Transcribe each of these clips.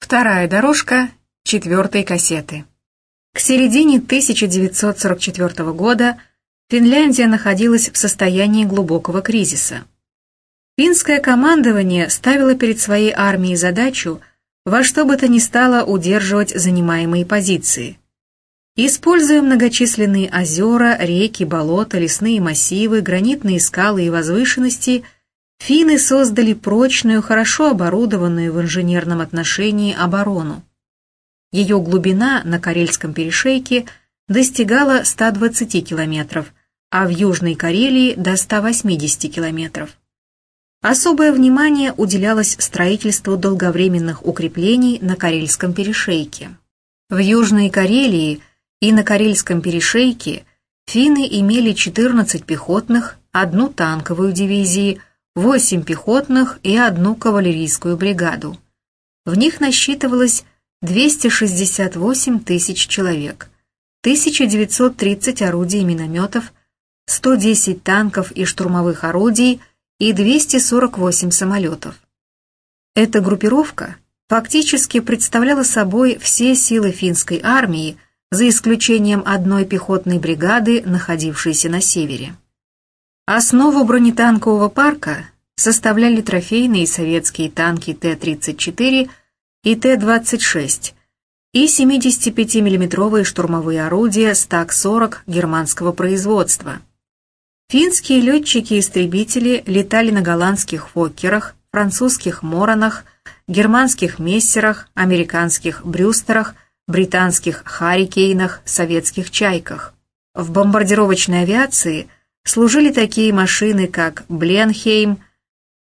Вторая дорожка четвертой кассеты. К середине 1944 года Финляндия находилась в состоянии глубокого кризиса. Финское командование ставило перед своей армией задачу во что бы то ни стало удерживать занимаемые позиции. Используя многочисленные озера, реки, болота, лесные массивы, гранитные скалы и возвышенности – Финны создали прочную, хорошо оборудованную в инженерном отношении оборону. Ее глубина на Карельском перешейке достигала 120 километров, а в Южной Карелии до 180 километров. Особое внимание уделялось строительству долговременных укреплений на Карельском перешейке. В Южной Карелии и на Карельском перешейке финны имели 14 пехотных, одну танковую дивизию, 8 пехотных и одну кавалерийскую бригаду. В них насчитывалось 268 тысяч человек, 1930 орудий и минометов, 110 танков и штурмовых орудий и 248 самолетов. Эта группировка фактически представляла собой все силы финской армии, за исключением одной пехотной бригады, находившейся на севере. Основу бронетанкового парка составляли трофейные советские танки Т-34 и Т-26 и 75 миллиметровые штурмовые орудия Стак-40 германского производства. Финские летчики-истребители летали на голландских Фоккерах, французских Моронах, германских Мессерах, американских Брюстерах, британских Харрикейнах, советских Чайках. В бомбардировочной авиации – служили такие машины, как Бленхейм,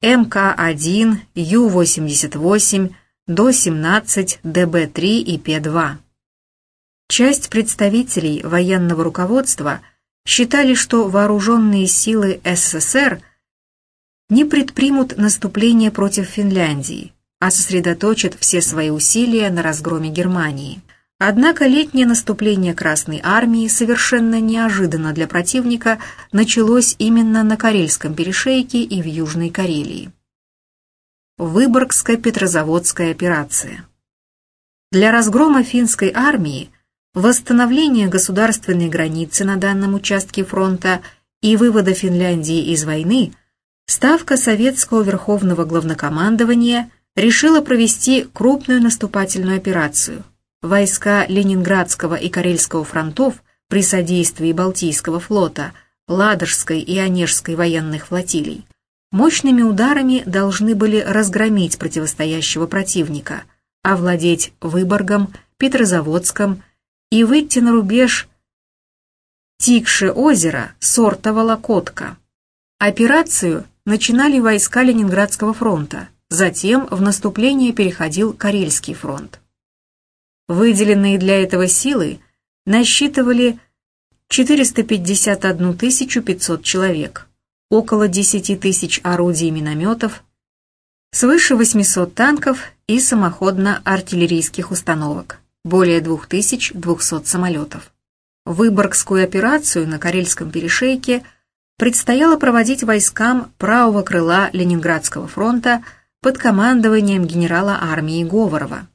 МК-1, Ю-88, До-17, ДБ-3 и П-2. Часть представителей военного руководства считали, что вооруженные силы СССР не предпримут наступление против Финляндии, а сосредоточат все свои усилия на разгроме Германии. Однако летнее наступление Красной Армии совершенно неожиданно для противника началось именно на Карельском перешейке и в Южной Карелии. Выборгская Петрозаводская операция. Для разгрома финской армии, восстановления государственной границы на данном участке фронта и вывода Финляндии из войны, Ставка Советского Верховного Главнокомандования решила провести крупную наступательную операцию – войска Ленинградского и Карельского фронтов при содействии Балтийского флота, Ладожской и Онежской военных флотилий, мощными ударами должны были разгромить противостоящего противника, овладеть Выборгом, Петрозаводском и выйти на рубеж Тикше-озера, Сортова-Локотка. Операцию начинали войска Ленинградского фронта, затем в наступление переходил Карельский фронт. Выделенные для этого силы насчитывали 451 500 человек, около 10 тысяч орудий и минометов, свыше 800 танков и самоходно-артиллерийских установок, более 2200 самолетов. Выборгскую операцию на Карельском перешейке предстояло проводить войскам правого крыла Ленинградского фронта под командованием генерала армии Говорова.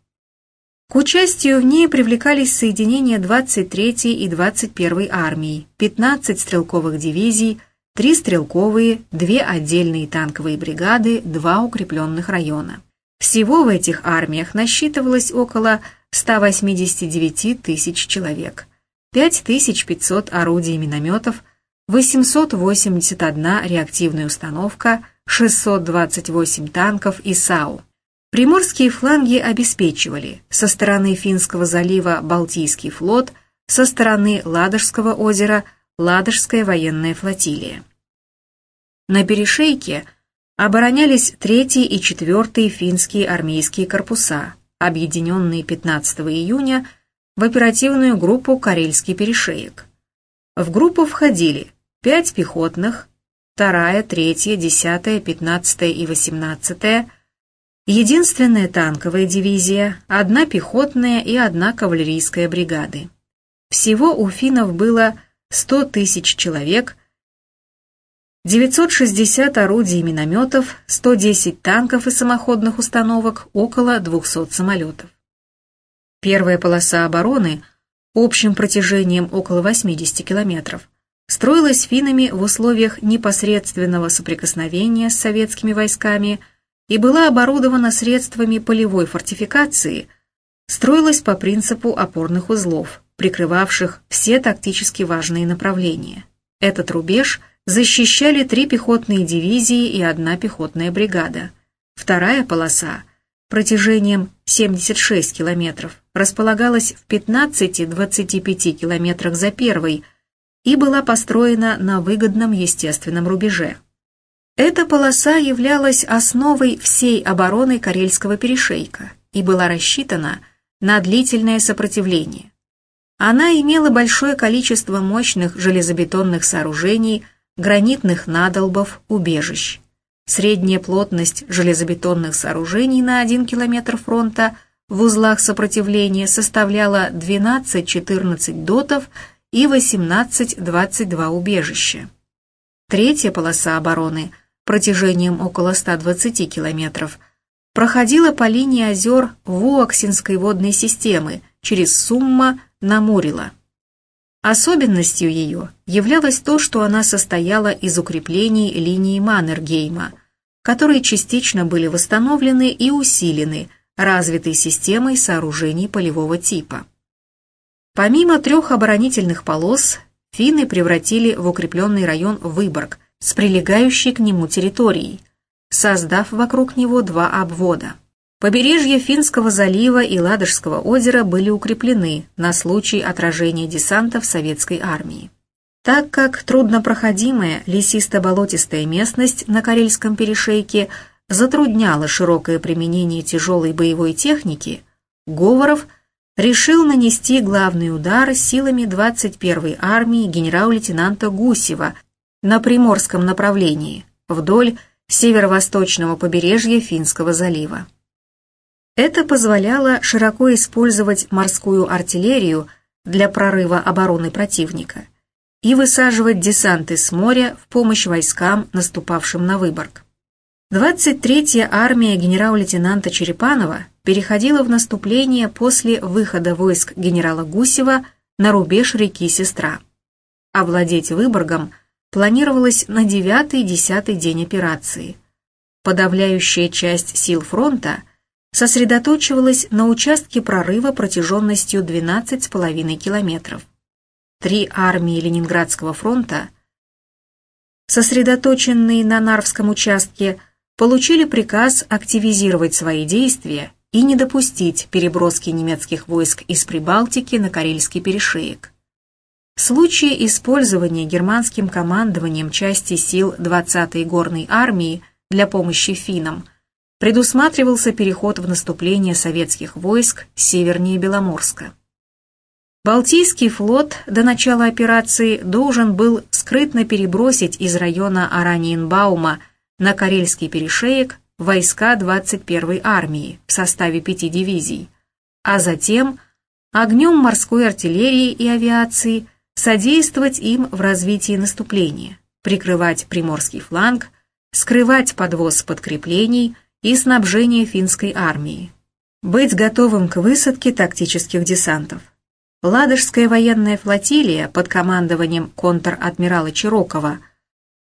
К участию в ней привлекались соединения 23-й и 21-й армии, 15 стрелковых дивизий, 3 стрелковые, 2 отдельные танковые бригады, 2 укрепленных района. Всего в этих армиях насчитывалось около 189 тысяч человек, 5500 орудий и минометов, 881 реактивная установка, 628 танков и САУ. Приморские фланги обеспечивали со стороны Финского залива Балтийский флот, со стороны Ладожского озера Ладожская военная флотилия. На перешейке оборонялись 3 и 4 финские армейские корпуса, объединенные 15 июня в оперативную группу «Карельский перешеек». В группу входили 5 пехотных, 2, 3, 10, 15 и 18 единственная танковая дивизия, одна пехотная и одна кавалерийская бригады. Всего у финнов было 100 тысяч человек, 960 орудий и минометов, 110 танков и самоходных установок, около 200 самолетов. Первая полоса обороны, общим протяжением около 80 километров, строилась финнами в условиях непосредственного соприкосновения с советскими войсками и была оборудована средствами полевой фортификации, строилась по принципу опорных узлов, прикрывавших все тактически важные направления. Этот рубеж защищали три пехотные дивизии и одна пехотная бригада. Вторая полоса, протяжением 76 километров, располагалась в 15-25 километрах за первой – и была построена на выгодном естественном рубеже. Эта полоса являлась основой всей обороны Карельского перешейка и была рассчитана на длительное сопротивление. Она имела большое количество мощных железобетонных сооружений, гранитных надолбов, убежищ. Средняя плотность железобетонных сооружений на 1 километр фронта в узлах сопротивления составляла 12-14 дотов и 18-22 убежища. Третья полоса обороны протяжением около 120 километров проходила по линии озер Вуоксинской водной системы через Сумма на Мурила. Особенностью ее являлось то, что она состояла из укреплений линии Маннергейма, которые частично были восстановлены и усилены развитой системой сооружений полевого типа. Помимо трех оборонительных полос, финны превратили в укрепленный район Выборг с прилегающей к нему территорией, создав вокруг него два обвода. Побережья Финского залива и Ладожского озера были укреплены на случай отражения десантов советской армии. Так как труднопроходимая лесисто-болотистая местность на Карельском перешейке затрудняла широкое применение тяжелой боевой техники, Говоров – решил нанести главный удар силами 21-й армии генерал-лейтенанта Гусева на Приморском направлении, вдоль северо-восточного побережья Финского залива. Это позволяло широко использовать морскую артиллерию для прорыва обороны противника и высаживать десанты с моря в помощь войскам, наступавшим на Выборг. 23-я армия генерал-лейтенанта Черепанова переходила в наступление после выхода войск генерала Гусева на рубеж реки Сестра. Овладеть Выборгом планировалось на 9-10 день операции. Подавляющая часть сил фронта сосредоточивалась на участке прорыва протяженностью 12,5 километров. Три армии Ленинградского фронта, сосредоточенные на Нарвском участке, получили приказ активизировать свои действия и не допустить переброски немецких войск из Прибалтики на Карельский перешеек. В случае использования германским командованием части сил 20-й горной армии для помощи финнам предусматривался переход в наступление советских войск севернее Беломорска. Балтийский флот до начала операции должен был скрытно перебросить из района Араниенбаума на Карельский перешеек войска 21-й армии в составе пяти дивизий, а затем огнем морской артиллерии и авиации содействовать им в развитии наступления, прикрывать приморский фланг, скрывать подвоз подкреплений и снабжение финской армии, быть готовым к высадке тактических десантов. Ладожская военная флотилия под командованием контр-адмирала Чирокова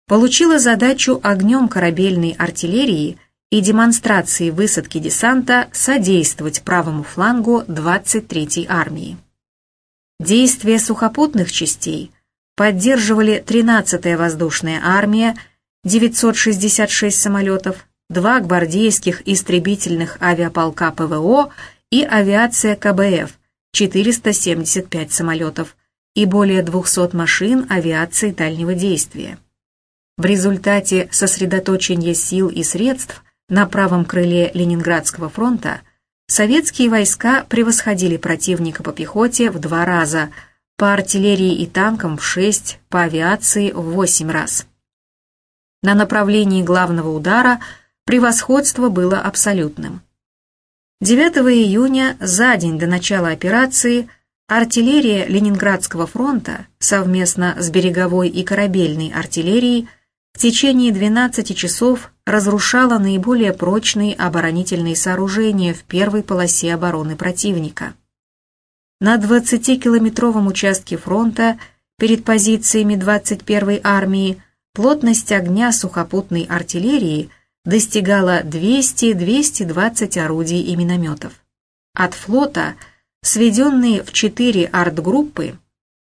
получила задачу огнем корабельной артиллерии и демонстрации высадки десанта содействовать правому флангу 23-й армии. Действия сухопутных частей поддерживали 13-я воздушная армия, 966 самолетов, два гвардейских истребительных авиаполка ПВО и авиация КБФ, 475 самолетов и более 200 машин авиации дальнего действия. В результате сосредоточения сил и средств на правом крыле Ленинградского фронта советские войска превосходили противника по пехоте в два раза, по артиллерии и танкам в шесть, по авиации в восемь раз. На направлении главного удара превосходство было абсолютным. 9 июня, за день до начала операции, артиллерия Ленинградского фронта совместно с береговой и корабельной артиллерией в течение 12 часов разрушала наиболее прочные оборонительные сооружения в первой полосе обороны противника. На 20-километровом участке фронта перед позициями 21-й армии плотность огня сухопутной артиллерии достигала 200-220 орудий и минометов. От флота, сведенные в четыре артгруппы,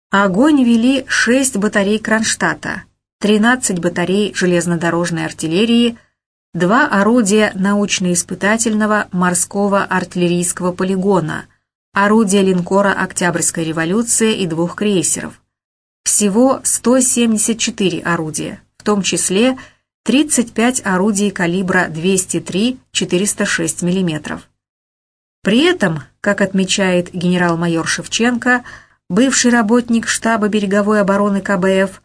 огонь вели 6 батарей Кронштадта, 13 батарей железнодорожной артиллерии, два орудия научно-испытательного морского артиллерийского полигона, орудия линкора «Октябрьская революция» и двух крейсеров. Всего 174 орудия, в том числе 35 орудий калибра 203-406 мм. При этом, как отмечает генерал-майор Шевченко, бывший работник штаба береговой обороны КБФ,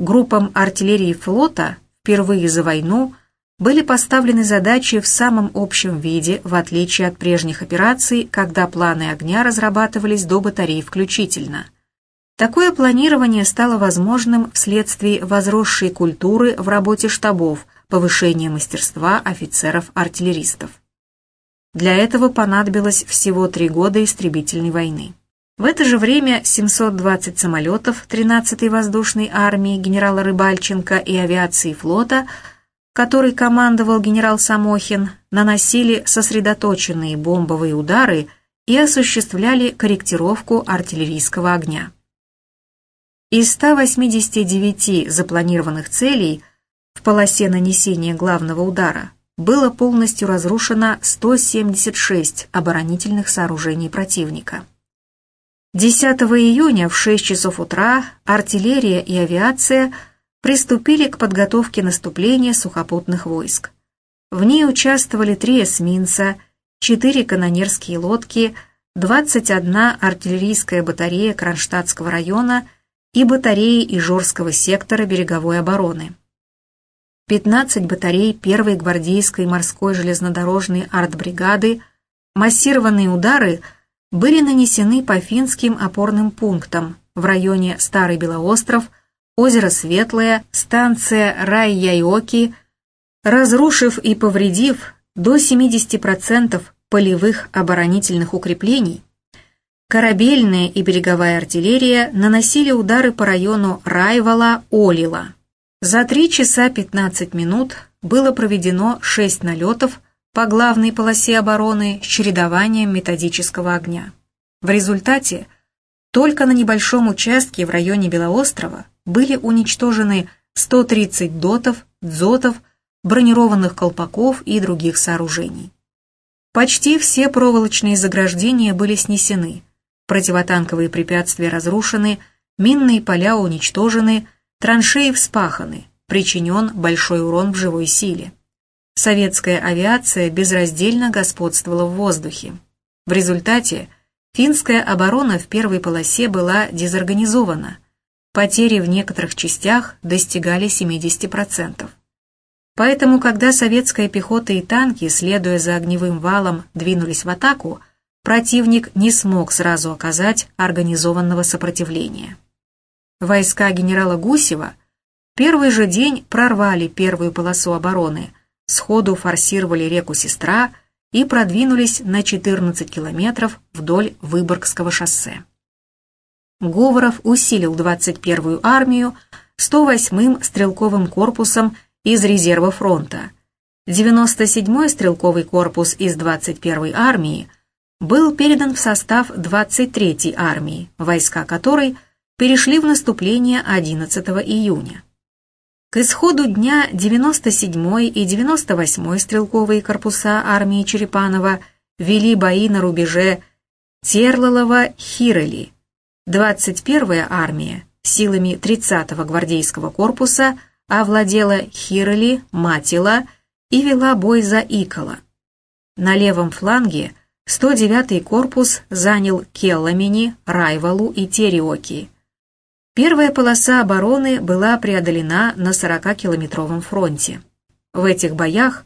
группам артиллерии флота впервые за войну были поставлены задачи в самом общем виде, в отличие от прежних операций, когда планы огня разрабатывались до батарей включительно. Такое планирование стало возможным вследствие возросшей культуры в работе штабов, повышения мастерства офицеров-артиллеристов. Для этого понадобилось всего три года истребительной войны. В это же время 720 самолетов 13-й воздушной армии генерала Рыбальченко и авиации флота, который командовал генерал Самохин, наносили сосредоточенные бомбовые удары и осуществляли корректировку артиллерийского огня. Из 189 запланированных целей в полосе нанесения главного удара было полностью разрушено 176 оборонительных сооружений противника. 10 июня в 6 часов утра артиллерия и авиация приступили к подготовке наступления сухопутных войск. В ней участвовали три эсминца, 4 канонерские лодки, 21 артиллерийская батарея Кронштадтского района и батареи Ижорского сектора береговой обороны. 15 батарей первой гвардейской морской железнодорожной артбригады, массированные удары были нанесены по финским опорным пунктам в районе Старый Белоостров, озеро Светлое, станция Рай-Яйоки, разрушив и повредив до 70% полевых оборонительных укреплений, корабельная и береговая артиллерия наносили удары по району Райвала-Олила. За 3 часа 15 минут было проведено 6 налетов по главной полосе обороны с чередованием методического огня. В результате только на небольшом участке в районе Белоострова были уничтожены 130 дотов, дзотов, бронированных колпаков и других сооружений. Почти все проволочные заграждения были снесены, противотанковые препятствия разрушены, минные поля уничтожены, Траншеи вспаханы, причинен большой урон в живой силе. Советская авиация безраздельно господствовала в воздухе. В результате финская оборона в первой полосе была дезорганизована. Потери в некоторых частях достигали 70%. Поэтому, когда советская пехота и танки, следуя за огневым валом, двинулись в атаку, противник не смог сразу оказать организованного сопротивления. Войска генерала Гусева первый же день прорвали первую полосу обороны, сходу форсировали реку Сестра и продвинулись на 14 километров вдоль Выборгского шоссе. Говоров усилил 21-ю армию 108-м стрелковым корпусом из резерва фронта. 97-й стрелковый корпус из 21-й армии был передан в состав 23-й армии, войска которой – перешли в наступление 11 июня. К исходу дня 97-й и 98-й стрелковые корпуса армии Черепанова вели бои на рубеже Терлалова-Хироли. 21-я армия силами 30-го гвардейского корпуса овладела Хироли, Матила и вела бой за Икола. На левом фланге 109-й корпус занял Келламени, Райвалу и Териоки – Первая полоса обороны была преодолена на 40-километровом фронте. В этих боях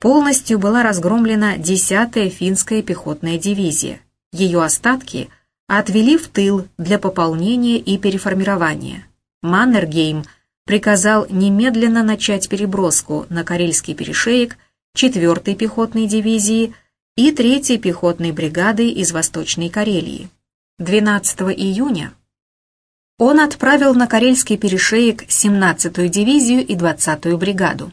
полностью была разгромлена 10-я финская пехотная дивизия. Ее остатки отвели в тыл для пополнения и переформирования. Маннергейм приказал немедленно начать переброску на Карельский перешеек 4-й пехотной дивизии и 3-й пехотной бригады из Восточной Карелии. 12 июня он отправил на Карельский перешеек 17-ю дивизию и 20-ю бригаду.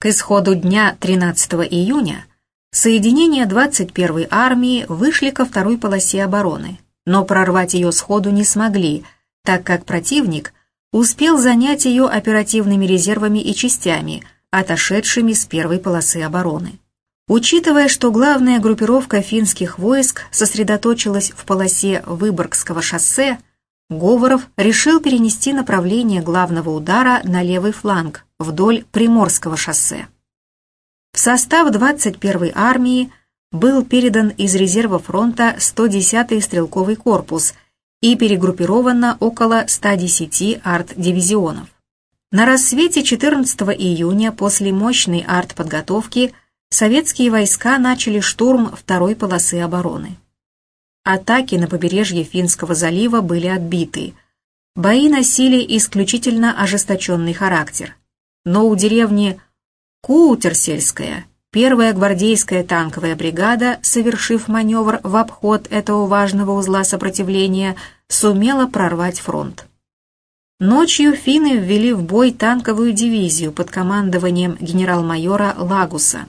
К исходу дня 13 июня соединения 21-й армии вышли ко второй полосе обороны, но прорвать ее сходу не смогли, так как противник успел занять ее оперативными резервами и частями, отошедшими с первой полосы обороны. Учитывая, что главная группировка финских войск сосредоточилась в полосе Выборгского шоссе, Говоров решил перенести направление главного удара на левый фланг, вдоль Приморского шоссе. В состав 21-й армии был передан из резерва фронта 110-й стрелковый корпус и перегруппировано около 110 арт-дивизионов. На рассвете 14 июня после мощной артподготовки советские войска начали штурм второй полосы обороны. Атаки на побережье Финского залива были отбиты. Бои носили исключительно ожесточенный характер. Но у деревни Куутерсельская первая гвардейская танковая бригада, совершив маневр в обход этого важного узла сопротивления, сумела прорвать фронт. Ночью финны ввели в бой танковую дивизию под командованием генерал-майора Лагуса.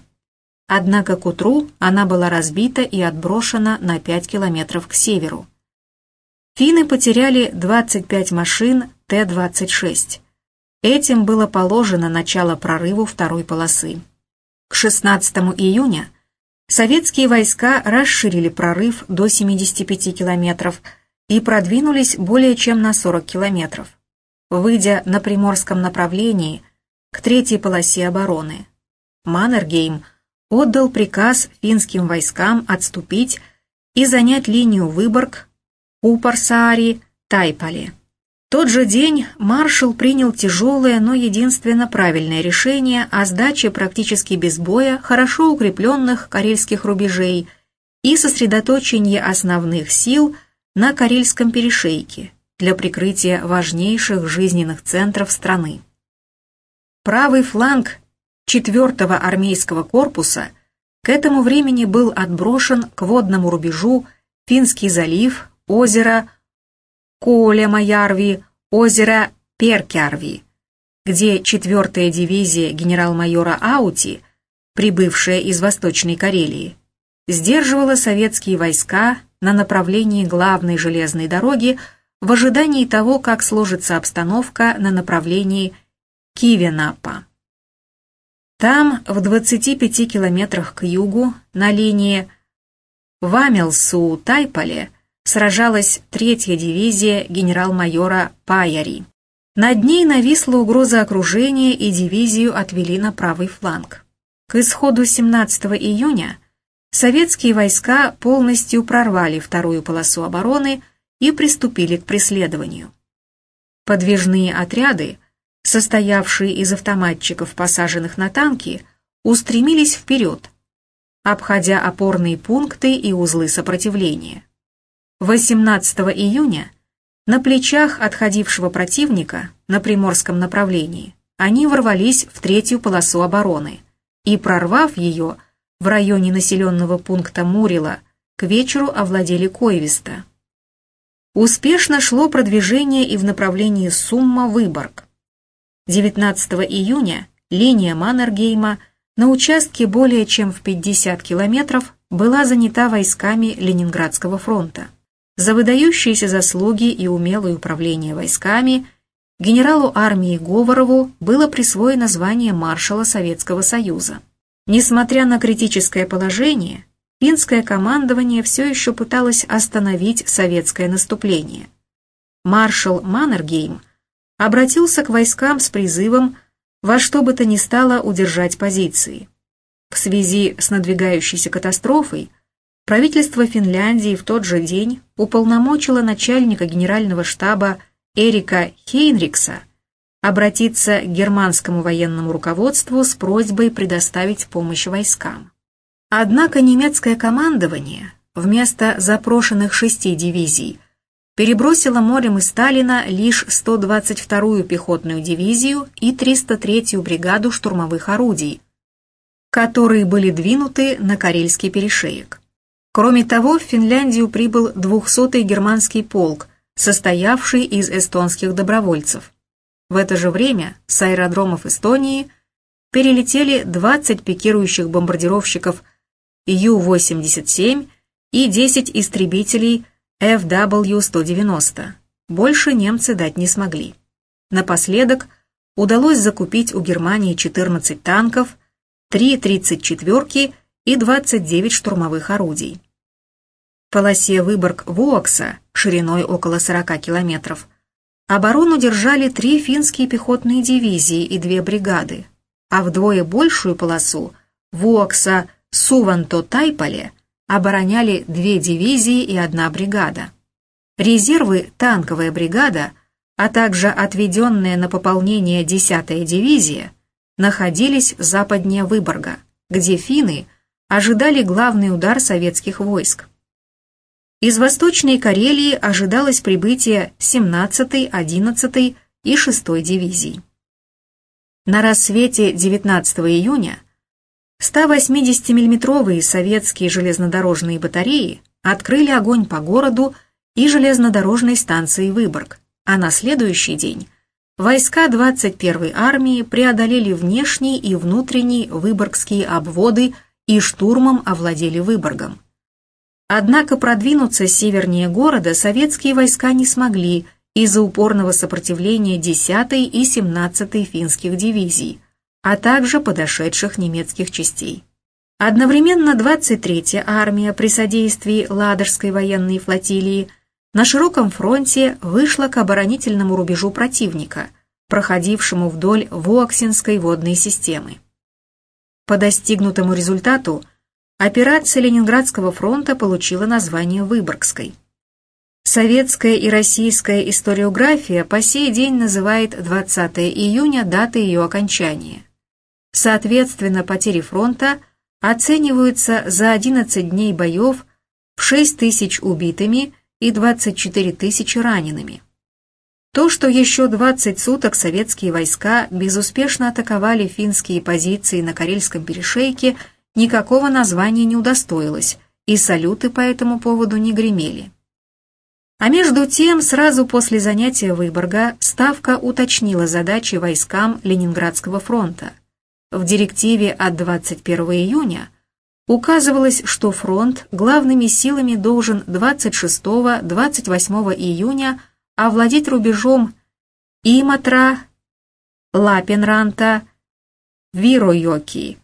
Однако к утру она была разбита и отброшена на 5 километров к северу. Финны потеряли 25 машин Т-26. Этим было положено начало прорыву второй полосы. К 16 июня советские войска расширили прорыв до 75 километров и продвинулись более чем на 40 километров, выйдя на приморском направлении к третьей полосе обороны. Маннергейм отдал приказ финским войскам отступить и занять линию Выборг, Упарсаари, Тайпали тот же день маршал принял тяжелое, но единственно правильное решение о сдаче практически без боя хорошо укрепленных карельских рубежей и сосредоточении основных сил на Карельском перешейке для прикрытия важнейших жизненных центров страны. Правый фланг 4-го армейского корпуса к этому времени был отброшен к водному рубежу Финский залив, озеро Коля-Маярви, озеро Перкярви, где 4-я дивизия генерал-майора Аути, прибывшая из Восточной Карелии, сдерживала советские войска на направлении главной железной дороги в ожидании того, как сложится обстановка на направлении Кивенапа. Там, в 25 километрах к югу, на линии Вамелсу-Тайпале, сражалась третья дивизия генерал-майора Паяри. Над ней нависла угроза окружения и дивизию отвели на правый фланг. К исходу 17 июня советские войска полностью прорвали вторую полосу обороны и приступили к преследованию. Подвижные отряды, состоявшие из автоматчиков, посаженных на танки, устремились вперед, обходя опорные пункты и узлы сопротивления. 18 июня на плечах отходившего противника на приморском направлении они ворвались в третью полосу обороны и, прорвав ее в районе населенного пункта Мурила, к вечеру овладели Койвиста. Успешно шло продвижение и в направлении Сумма-Выборг. 19 июня линия Маннергейма на участке более чем в 50 километров была занята войсками Ленинградского фронта. За выдающиеся заслуги и умелое управление войсками генералу армии Говорову было присвоено звание маршала Советского Союза. Несмотря на критическое положение, финское командование все еще пыталось остановить советское наступление. Маршал Маннергейм обратился к войскам с призывом во что бы то ни стало удержать позиции. В связи с надвигающейся катастрофой правительство Финляндии в тот же день уполномочило начальника генерального штаба Эрика Хейнрикса обратиться к германскому военному руководству с просьбой предоставить помощь войскам. Однако немецкое командование вместо запрошенных шести дивизий перебросила морем из Сталина лишь 122-ю пехотную дивизию и 303-ю бригаду штурмовых орудий, которые были двинуты на Карельский перешеек. Кроме того, в Финляндию прибыл 200-й германский полк, состоявший из эстонских добровольцев. В это же время с аэродромов Эстонии перелетели 20 пикирующих бомбардировщиков Ю-87 и 10 истребителей FW-190. Больше немцы дать не смогли. Напоследок удалось закупить у Германии 14 танков, 3 34-ки и 29 штурмовых орудий. В полосе Выборг-Вуокса, шириной около 40 километров, оборону держали три финские пехотные дивизии и две бригады, а вдвое большую полосу Вуокса-Суванто-Тайполе – обороняли две дивизии и одна бригада. Резервы танковая бригада, а также отведенная на пополнение 10-я дивизия, находились западнее Выборга, где финны ожидали главный удар советских войск. Из Восточной Карелии ожидалось прибытие 17-й, 11-й и 6-й дивизий. На рассвете 19 июня 180 миллиметровые советские железнодорожные батареи открыли огонь по городу и железнодорожной станции Выборг, а на следующий день войска 21-й армии преодолели внешние и внутренние выборгские обводы и штурмом овладели Выборгом. Однако продвинуться севернее города советские войска не смогли из-за упорного сопротивления 10-й и 17-й финских дивизий, а также подошедших немецких частей. Одновременно 23-я армия при содействии Ладожской военной флотилии на широком фронте вышла к оборонительному рубежу противника, проходившему вдоль Вуоксинской водной системы. По достигнутому результату операция Ленинградского фронта получила название Выборгской. Советская и российская историография по сей день называет 20 июня датой ее окончания. Соответственно, потери фронта оцениваются за 11 дней боев в 6 тысяч убитыми и 24 тысячи ранеными. То, что еще 20 суток советские войска безуспешно атаковали финские позиции на Карельском перешейке, никакого названия не удостоилось, и салюты по этому поводу не гремели. А между тем, сразу после занятия Выборга Ставка уточнила задачи войскам Ленинградского фронта – в директиве от 21 июня указывалось, что фронт главными силами должен 26-28 июня овладеть рубежом Иматра, Лапенранта, Виройоки,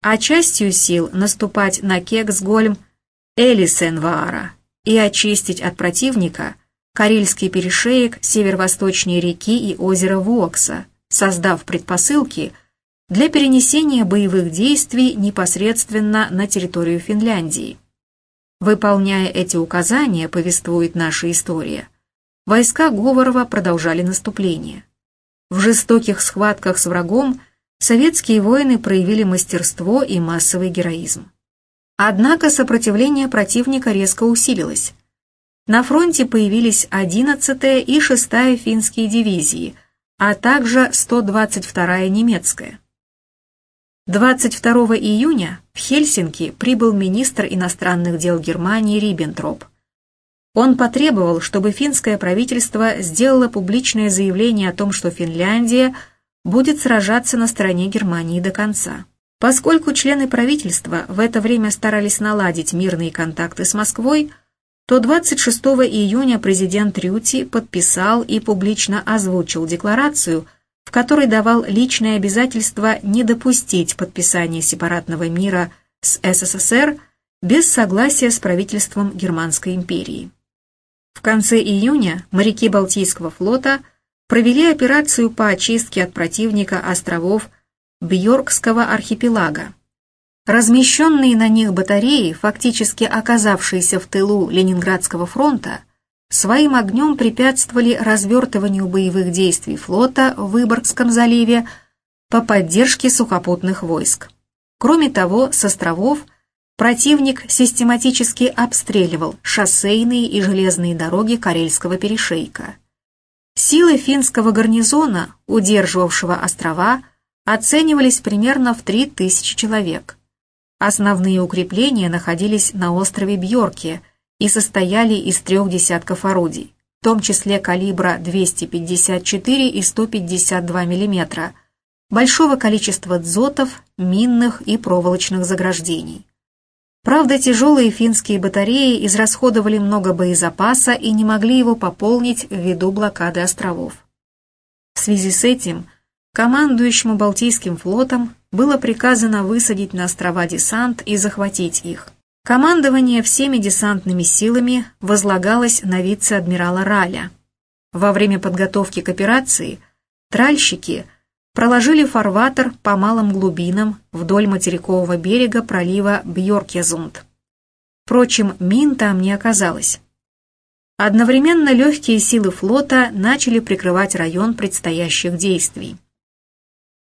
а частью сил наступать на Кексгольм, Элисенваара и очистить от противника Карельский перешеек северо-восточнее реки и озера Вокса, создав предпосылки – для перенесения боевых действий непосредственно на территорию Финляндии. Выполняя эти указания, повествует наша история, войска Говорова продолжали наступление. В жестоких схватках с врагом советские воины проявили мастерство и массовый героизм. Однако сопротивление противника резко усилилось. На фронте появились 11-я и 6-я финские дивизии, а также 122-я немецкая. 22 июня в Хельсинки прибыл министр иностранных дел Германии Риббентроп. Он потребовал, чтобы финское правительство сделало публичное заявление о том, что Финляндия будет сражаться на стороне Германии до конца. Поскольку члены правительства в это время старались наладить мирные контакты с Москвой, то 26 июня президент Рюти подписал и публично озвучил декларацию – в которой давал личное обязательство не допустить подписания сепаратного мира с СССР без согласия с правительством Германской империи. В конце июня моряки Балтийского флота провели операцию по очистке от противника островов Бьоркского архипелага. Размещенные на них батареи, фактически оказавшиеся в тылу Ленинградского фронта, своим огнем препятствовали развертыванию боевых действий флота в Выборгском заливе по поддержке сухопутных войск. Кроме того, с островов противник систематически обстреливал шоссейные и железные дороги Карельского перешейка. Силы финского гарнизона, удерживавшего острова, оценивались примерно в 3000 человек. Основные укрепления находились на острове Бьорке и состояли из трех десятков орудий, в том числе калибра 254 и 152 мм, большого количества дзотов, минных и проволочных заграждений. Правда, тяжелые финские батареи израсходовали много боезапаса и не могли его пополнить ввиду блокады островов. В связи с этим командующему Балтийским флотом было приказано высадить на острова десант и захватить их. Командование всеми десантными силами возлагалось на вице-адмирала Раля. Во время подготовки к операции тральщики – проложили фарватер по малым глубинам вдоль материкового берега пролива Бьоркезунд. Впрочем, мин там не оказалось. Одновременно легкие силы флота начали прикрывать район предстоящих действий.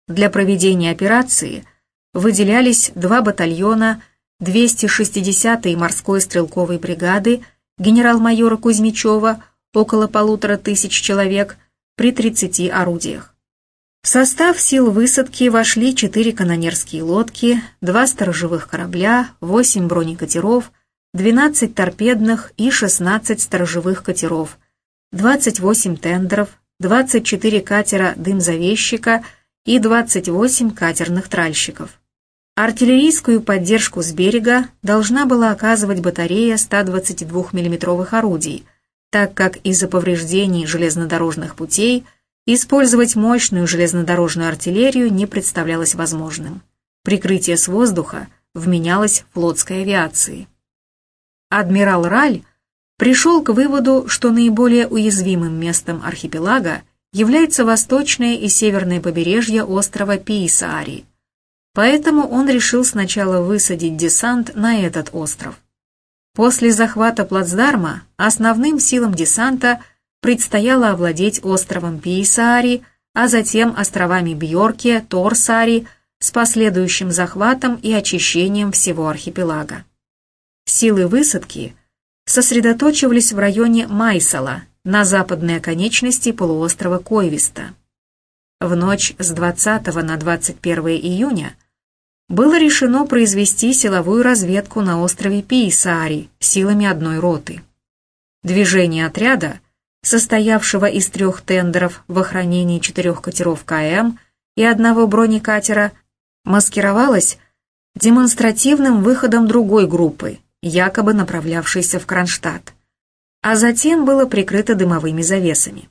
Для проведения операции выделялись два батальона 260-й морской стрелковой бригады генерал-майора Кузьмичева, около полутора тысяч человек, при 30 орудиях. В состав сил высадки вошли четыре канонерские лодки, два сторожевых корабля, восемь бронекатеров, 12 торпедных и 16 сторожевых катеров, 28 тендеров, 24 катера дымзавещика и 28 катерных тральщиков. Артиллерийскую поддержку с берега должна была оказывать батарея 122 миллиметровых орудий, так как из-за повреждений железнодорожных путей – Использовать мощную железнодорожную артиллерию не представлялось возможным. Прикрытие с воздуха вменялось флотской авиации. Адмирал Раль пришел к выводу, что наиболее уязвимым местом архипелага является восточное и северное побережье острова Пиисаари. Поэтому он решил сначала высадить десант на этот остров. После захвата плацдарма основным силам десанта – предстояло овладеть островом Пиисаари, а затем островами Бьорке, Торсари с последующим захватом и очищением всего архипелага. Силы высадки сосредоточивались в районе Майсала, на западной оконечности полуострова Койвиста. В ночь с 20 на 21 июня было решено произвести силовую разведку на острове Пиисаари силами одной роты. Движение отряда состоявшего из трех тендеров в охранении четырех катеров КМ и одного бронекатера, маскировалась демонстративным выходом другой группы, якобы направлявшейся в Кронштадт, а затем было прикрыто дымовыми завесами.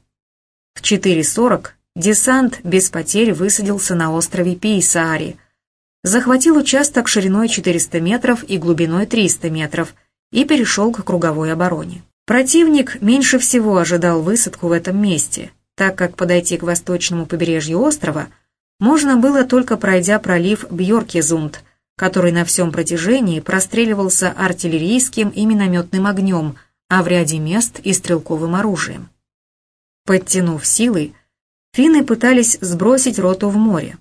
В 4.40 десант без потерь высадился на острове Пиисаари, захватил участок шириной 400 метров и глубиной 300 метров и перешел к круговой обороне. Противник меньше всего ожидал высадку в этом месте, так как подойти к восточному побережью острова можно было только пройдя пролив Бьоркезунд, который на всем протяжении простреливался артиллерийским и минометным огнем, а в ряде мест и стрелковым оружием. Подтянув силы, финны пытались сбросить роту в море.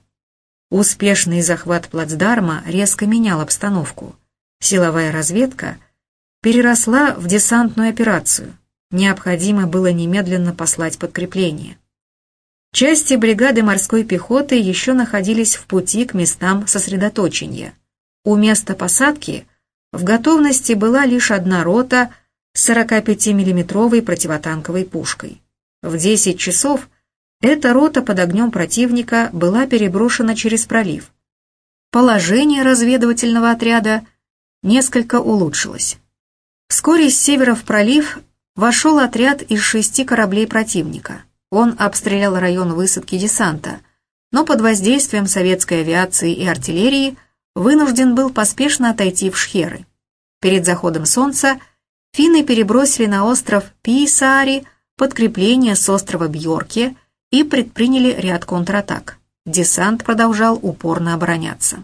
Успешный захват плацдарма резко менял обстановку. Силовая разведка – переросла в десантную операцию. Необходимо было немедленно послать подкрепление. Части бригады морской пехоты еще находились в пути к местам сосредоточения. У места посадки в готовности была лишь одна рота с 45-миллиметровой противотанковой пушкой. В 10 часов эта рота под огнем противника была переброшена через пролив. Положение разведывательного отряда несколько улучшилось. Вскоре с севера в пролив вошел отряд из шести кораблей противника. Он обстрелял район высадки десанта, но под воздействием советской авиации и артиллерии вынужден был поспешно отойти в Шхеры. Перед заходом солнца финны перебросили на остров Пиисаари подкрепление с острова Бьорке и предприняли ряд контратак. Десант продолжал упорно обороняться.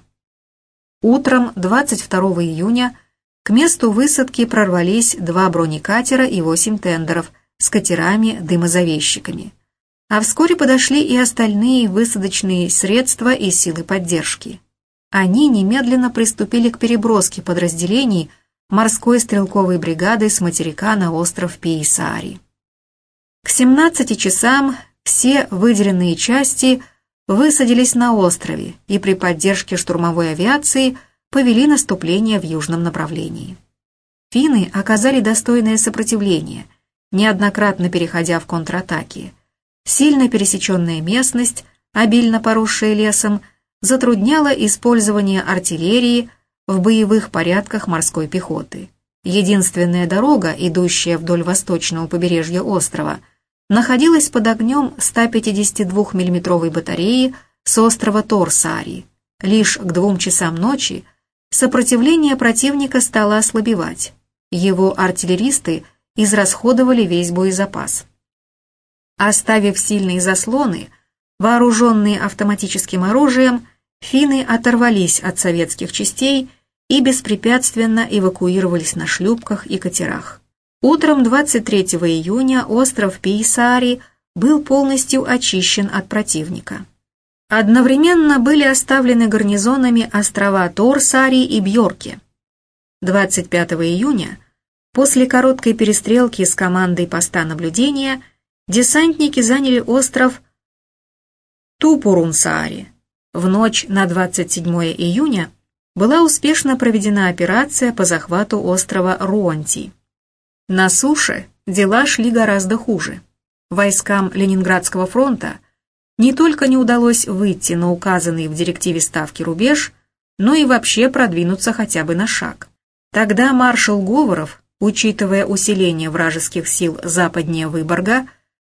Утром 22 июня к месту высадки прорвались два бронекатера и восемь тендеров с катерами-дымозавещиками. А вскоре подошли и остальные высадочные средства и силы поддержки. они немедленно приступили к переброске подразделений морской стрелковой бригады с материка на остров Пейсаари. К 17 часам все выделенные части высадились на острове и при поддержке штурмовой авиации повели наступление в южном направлении. Финны оказали достойное сопротивление, неоднократно переходя в контратаки. Сильно пересеченная местность, обильно поросшая лесом, затрудняла использование артиллерии в боевых порядках морской пехоты. Единственная дорога, идущая вдоль восточного побережья острова, находилась под огнем 152 миллиметровой батареи с острова Торсари. Лишь к двум часам ночи сопротивление противника стало ослабевать. Его артиллеристы израсходовали весь боезапас. Оставив сильные заслоны, вооруженные автоматическим оружием, финны оторвались от советских частей и беспрепятственно эвакуировались на шлюпках и катерах. Утром 23 июня остров Пейсаари был полностью очищен от противника. Одновременно были оставлены гарнизонами острова Торсари и Бьорки. 25 июня, после короткой перестрелки с командой поста наблюдения, десантники заняли остров Тупурунсаари. В ночь на 27 июня была успешно проведена операция по захвату острова Руонти. На суше дела шли гораздо хуже. Войскам Ленинградского фронта не только не удалось выйти на указанный в директиве ставки рубеж, но и вообще продвинуться хотя бы на шаг. Тогда маршал Говоров, учитывая усиление вражеских сил западнее Выборга,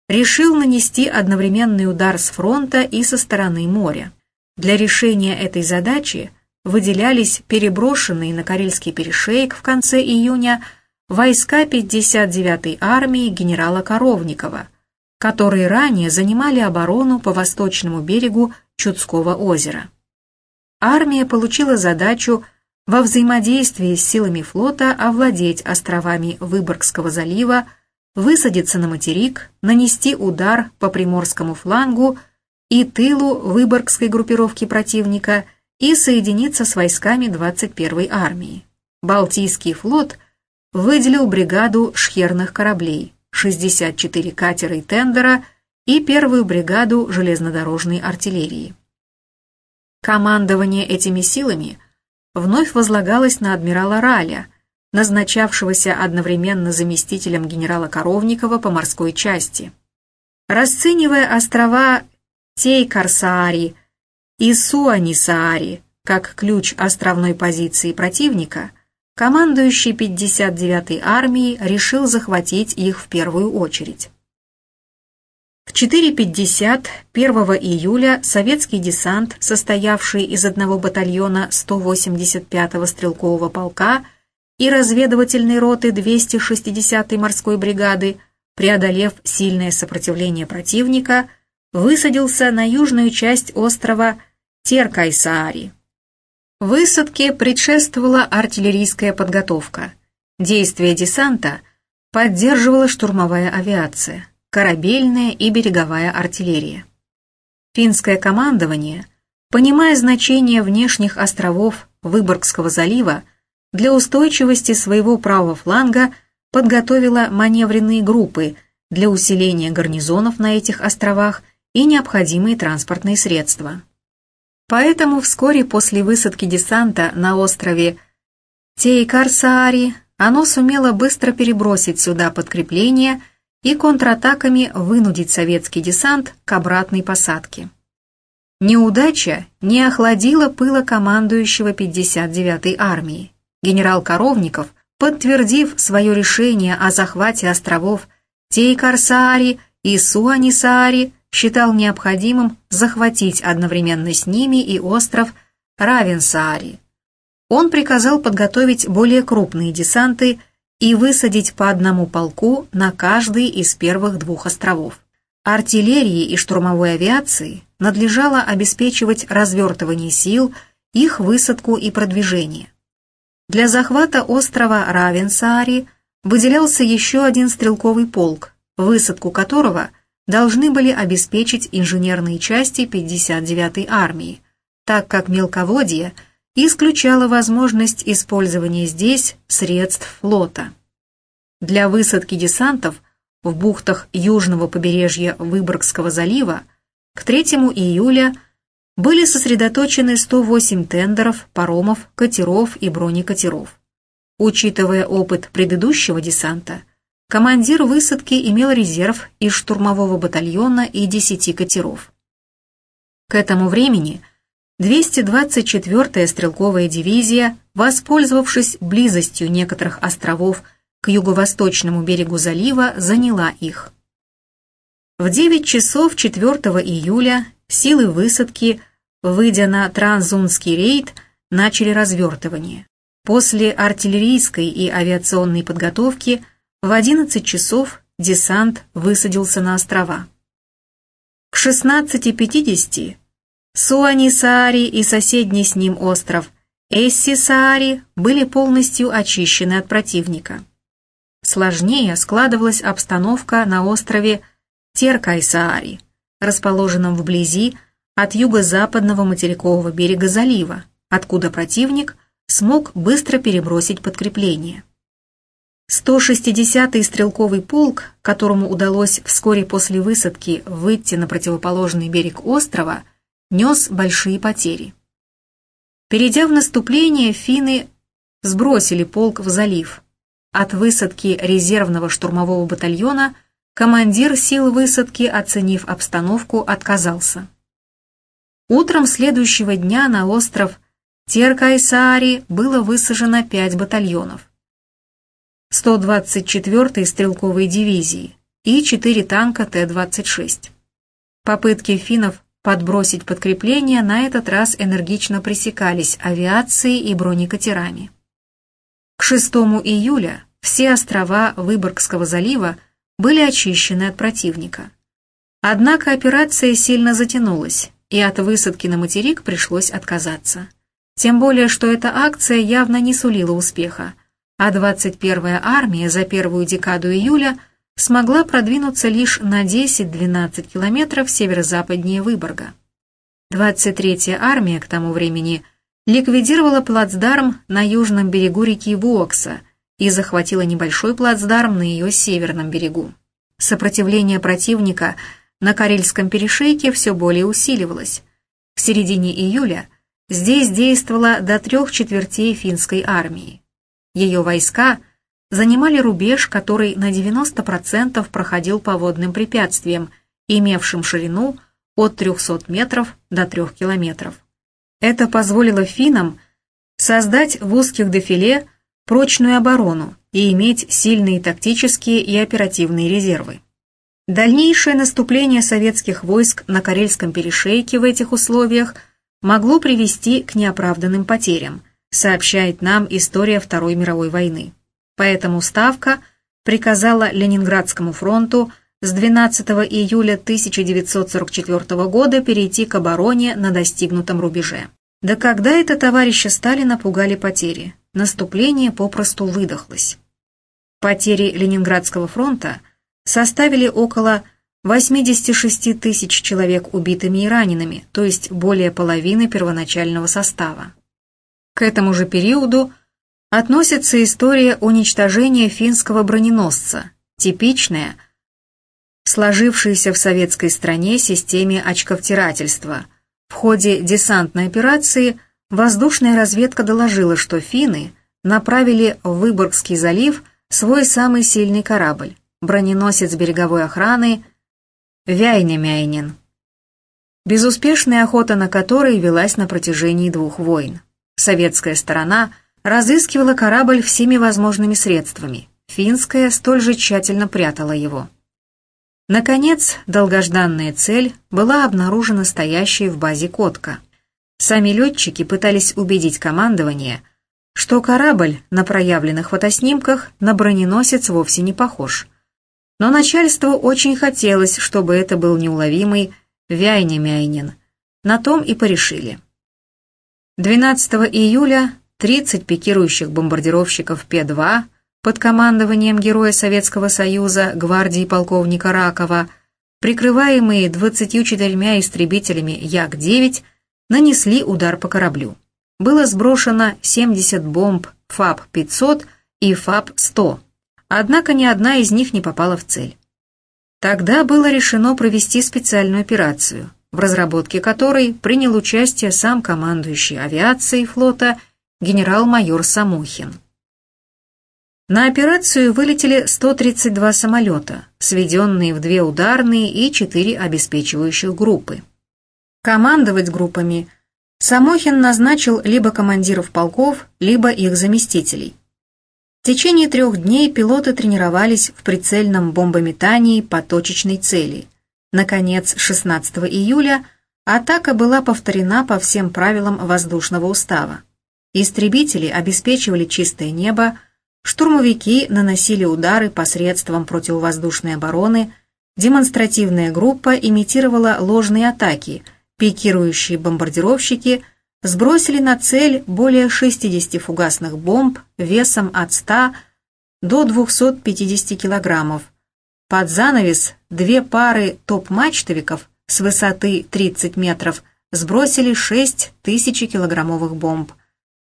решил нанести одновременный удар с фронта и со стороны моря. Для решения этой задачи выделялись переброшенные на Карельский перешеек в конце июня – войска 59-й армии генерала Коровникова, которые ранее занимали оборону по восточному берегу Чудского озера. Армия получила задачу во взаимодействии с силами флота овладеть островами Выборгского залива, высадиться на материк, нанести удар по приморскому флангу и тылу Выборгской группировки противника и соединиться с войсками 21-й армии. Балтийский флот – выделил бригаду шхерных кораблей, 64 катера и тендера и первую бригаду железнодорожной артиллерии. Командование этими силами вновь возлагалось на адмирала Раля, назначавшегося одновременно заместителем генерала Коровникова по морской части. Расценивая острова Тейкарсаари и Суанисаари как ключ островной позиции противника, командующий 59-й армией решил захватить их в первую очередь. В 4.50 1 июля советский десант, состоявший из одного батальона 185-го стрелкового полка и разведывательной роты 260-й морской бригады, преодолев сильное сопротивление противника, высадился на южную часть острова Теркайсаари. Высадке предшествовала артиллерийская подготовка. Действия десанта поддерживала штурмовая авиация, корабельная и береговая артиллерия. Финское командование, понимая значение внешних островов Выборгского залива, для устойчивости своего правого фланга подготовило маневренные группы для усиления гарнизонов на этих островах и необходимые транспортные средства. Поэтому вскоре после высадки десанта на острове Тейкарсаари оно сумело быстро перебросить сюда подкрепление и контратаками вынудить советский десант к обратной посадке. Неудача не охладила пыла командующего 59-й армии. Генерал Коровников, подтвердив свое решение о захвате островов Тейкарсаари и Суанисаари, считал необходимым захватить одновременно с ними и остров Равенсаари. Он приказал подготовить более крупные десанты и высадить по одному полку на каждый из первых двух островов. Артиллерии и штурмовой авиации надлежало обеспечивать развертывание сил, их высадку и продвижение. Для захвата острова Равенсаари выделялся еще один стрелковый полк, высадку которого – должны были обеспечить инженерные части 59-й армии, так как мелководье исключала возможность использования здесь средств флота. Для высадки десантов в бухтах южного побережья Выборгского залива к 3 июля были сосредоточены 108 тендеров, паромов, катеров и бронекатеров. Учитывая опыт предыдущего десанта, командир высадки имел резерв из штурмового батальона и 10 катеров. К этому времени 224-я стрелковая дивизия, воспользовавшись близостью некоторых островов к юго-восточному берегу залива, заняла их. В 9 часов 4 июля силы высадки выйдя на Транзунский рейд, начали развертывание. После артиллерийской и авиационной подготовки в 11 часов десант высадился на острова. К 16.50 Суани-Саари и соседний с ним остров Эсси-Саари были полностью очищены от противника. Сложнее складывалась обстановка на острове Теркай-Саари, расположенном вблизи от юго-западного материкового берега залива, откуда противник смог быстро перебросить подкрепление. 160-й стрелковый полк, которому удалось вскоре после высадки выйти на противоположный берег острова, нес большие потери. Перейдя в наступление, финны сбросили полк в залив. От высадки резервного штурмового батальона командир сил высадки, оценив обстановку, отказался. Утром следующего дня на остров Теркайсаари было высажено пять батальонов. 124-й стрелковой дивизии и 4 танка Т-26. Попытки финнов подбросить подкрепление на этот раз энергично пресекались авиацией и бронекатерами. К 6 июля все острова Выборгского залива были очищены от противника. Однако операция сильно затянулась, и от высадки на материк пришлось отказаться. Тем более, что эта акция явно не сулила успеха, а 21-я армия за первую декаду июля смогла продвинуться лишь на 10-12 километров северо-западнее Выборга. 23-я армия к тому времени ликвидировала плацдарм на южном берегу реки Вуокса и захватила небольшой плацдарм на ее северном берегу. Сопротивление противника – на Карельском перешейке все более усиливалось. В середине июля здесь действовало до трех четвертей финской армии. Ее войска занимали рубеж, который на 90% проходил по водным препятствиям, имевшим ширину от 300 метров до 3 километров. Это позволило финнам создать в узких дефиле прочную оборону и иметь сильные тактические и оперативные резервы. Дальнейшее наступление советских войск на Карельском перешейке в этих условиях могло привести к неоправданным потерям, сообщает нам история Второй мировой войны. Поэтому Ставка приказала Ленинградскому фронту с 12 июля 1944 года перейти к обороне на достигнутом рубеже. Да когда это товарища Сталина пугали потери? Наступление попросту выдохлось. Потери Ленинградского фронта – составили около 86 тысяч человек убитыми и ранеными, то есть более половины первоначального состава. К этому же периоду относится история уничтожения финского броненосца, типичная, сложившаяся в советской стране системе очковтирательства. В ходе десантной операции воздушная разведка доложила, что финны направили в Выборгский залив свой самый сильный корабль броненосец береговой охраны Вяйнемяйнин, безуспешная охота на который велась на протяжении двух войн. Советская сторона разыскивала корабль всеми возможными средствами, финская столь же тщательно прятала его. Наконец, долгожданная цель была обнаружена стоящей в базе Котка. Сами летчики пытались убедить командование, что корабль на проявленных фотоснимках на броненосец вовсе не похож – но начальству очень хотелось, чтобы это был неуловимый Вяйнемяйнин. На том и порешили. 12 июля 30 пикирующих бомбардировщиков П-2 под командованием Героя Советского Союза гвардии полковника Ракова, прикрываемые 24 истребителями Як-9, нанесли удар по кораблю. было сброшено 70 бомб ФАБ-500 и ФАБ-100, однако ни одна из них не попала в цель. Тогда было решено провести специальную операцию, в разработке которой принял участие сам командующий авиацией флота генерал-майор Самохин. На операцию вылетели 132 самолета, сведенные в две ударные и четыре обеспечивающих группы. Командовать группами Самохин назначил либо командиров полков, либо их заместителей. В течение трех дней пилоты тренировались в прицельном бомбометании по точечной цели. Наконец, 16 июля атака была повторена по всем правилам воздушного устава. Истребители обеспечивали чистое небо, штурмовики наносили удары посредством противовоздушной обороны, демонстративная группа имитировала ложные атаки, пикирующие бомбардировщики сбросили на цель более 60 фугасных бомб весом от 100 до 250 килограммов. Под занавес две пары топ-мачтовиков с высоты 30 метров сбросили 6 тысячекилограммовых бомб.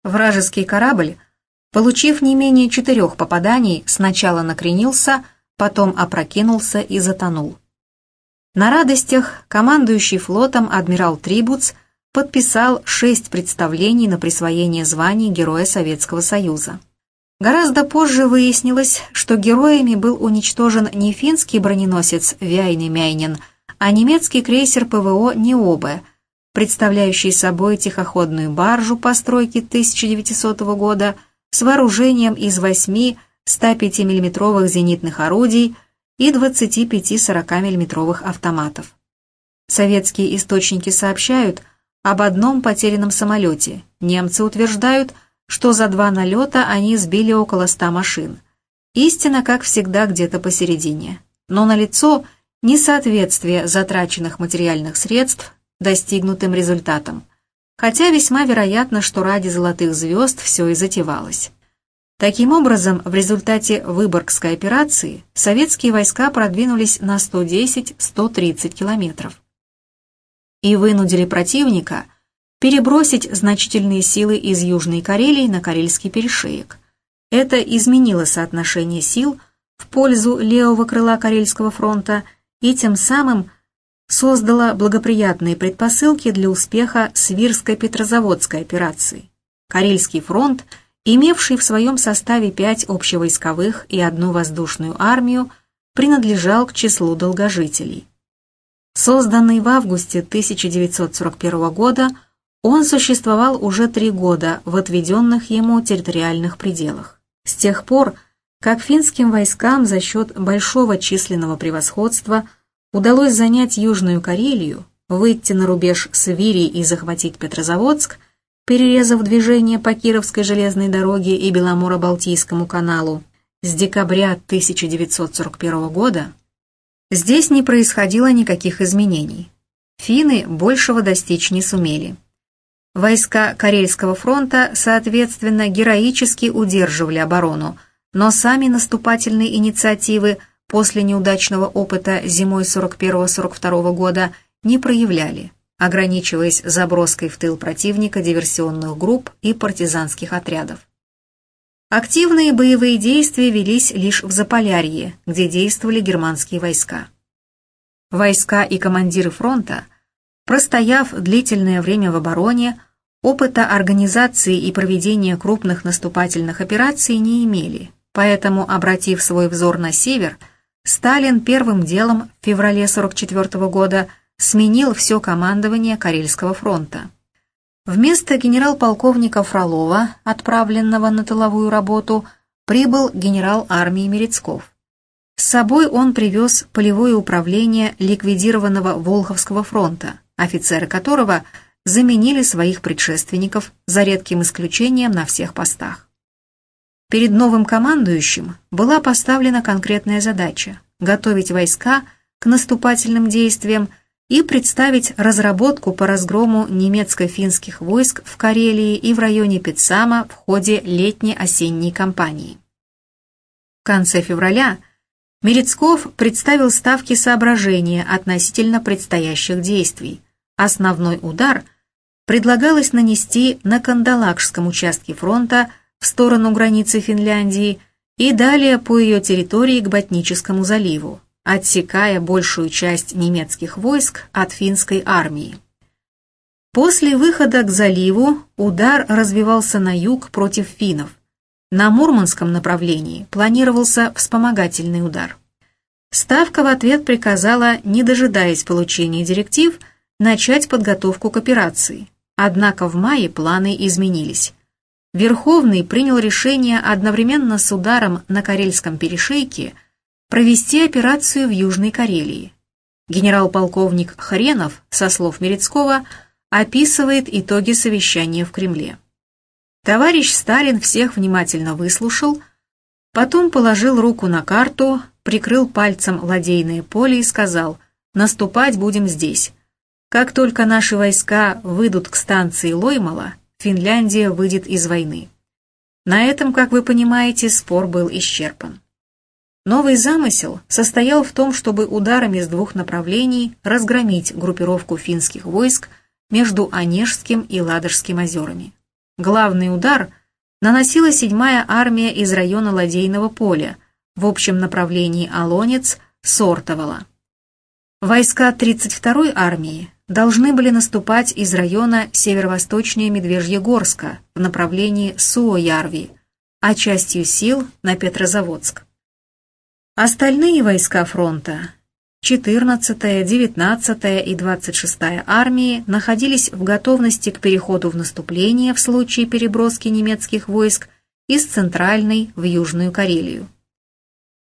Вражеский корабль Получив не менее четырех попаданий, сначала накренился, потом опрокинулся и затонул. На радостях командующий флотом адмирал Трибуц подписал шесть представлений на присвоение звания Героя Советского Союза. Гораздо позже выяснилось, что героями был уничтожен не финский броненосец Вяйны-Мяйнин, а немецкий крейсер ПВО «Необе», представляющий собой тихоходную баржу постройки 1900 года – с вооружением из восьми 105 миллиметровых зенитных орудий и 25-40 миллиметровых автоматов. Советские источники сообщают об одном потерянном самолете. Немцы утверждают, что за два налета они сбили около 100 машин. Истина, как всегда, где-то посередине. Но налицо несоответствие затраченных материальных средств достигнутым результатам – хотя весьма вероятно, что ради золотых звезд все и затевалось. Таким образом, в результате Выборгской операции советские войска продвинулись на 110-130 километров и вынудили противника перебросить значительные силы из Южной Карелии на Карельский перешеек. Это изменило соотношение сил в пользу левого крыла Карельского фронта и тем самым создала благоприятные предпосылки для успеха Свирско-Петрозаводской операции. Карельский фронт, имевший в своем составе пять общевойсковых и одну воздушную армию, принадлежал к числу долгожителей. Созданный в августе 1941 года, он существовал уже три года в отведенных ему территориальных пределах. С тех пор, как финским войскам за счет большого численного превосходства – удалось занять Южную Карелию, выйти на рубеж Свири и захватить Петрозаводск, перерезав движение по Кировской железной дороге и Беломоро-Балтийскому каналу с декабря 1941 года, здесь не происходило никаких изменений. Финны большего достичь не сумели. Войска Карельского фронта, соответственно, героически удерживали оборону, но сами наступательные инициативы – после неудачного опыта зимой 41-42 года не проявляли, ограничиваясь заброской в тыл противника диверсионных групп и партизанских отрядов. Активные боевые действия велись лишь в Заполярье, где действовали германские войска. Войска и командиры фронта, простояв длительное время в обороне, опыта организации и проведения крупных наступательных операций не имели, поэтому, обратив свой взор на север, Сталин первым делом в феврале 44 года сменил все командование Карельского фронта. Вместо генерал-полковника Фролова, отправленного на тыловую работу, прибыл генерал армии Мерецков. С собой он привез полевое управление ликвидированного Волховского фронта, офицеры которого заменили своих предшественников за редким исключением на всех постах. Перед новым командующим была поставлена конкретная задача – готовить войска к наступательным действиям и представить разработку по разгрому немецко-финских войск в Карелии и в районе Петсама в ходе летне-осенней кампании. В конце февраля Мерецков представил ставки соображения относительно предстоящих действий. Основной удар предлагалось нанести на Кандалакшском участке фронта в сторону границы Финляндии и далее по ее территории к Ботническому заливу, отсекая большую часть немецких войск от финской армии. После выхода к заливу удар развивался на юг против финнов. На Мурманском направлении планировался вспомогательный удар. Ставка в ответ приказала, не дожидаясь получения директив, начать подготовку к операции. Однако в мае планы изменились. Верховный принял решение одновременно с ударом на Карельском перешейке провести операцию в Южной Карелии. Генерал-полковник Хренов, со слов Мерецкого, описывает итоги совещания в Кремле. Товарищ Сталин всех внимательно выслушал, потом положил руку на карту, прикрыл пальцем ладейное поле и сказал «Наступать будем здесь. Как только наши войска выйдут к станции Лоймала, Финляндия выйдет из войны. На этом, как вы понимаете, спор был исчерпан. Новый замысел состоял в том, чтобы ударами с двух направлений разгромить группировку финских войск между Онежским и Ладожским озерами. Главный удар наносила 7-я армия из района Ладейного поля в общем направлении Олонец-Сортовала. Войска 32-й армии должны были наступать из района северо-восточнее Медвежьегорска в направлении Суоярви, а частью сил на Петрозаводск. Остальные войска фронта 14-я, 19-я и 26-я армии находились в готовности к переходу в наступление в случае переброски немецких войск из Центральной в Южную Карелию.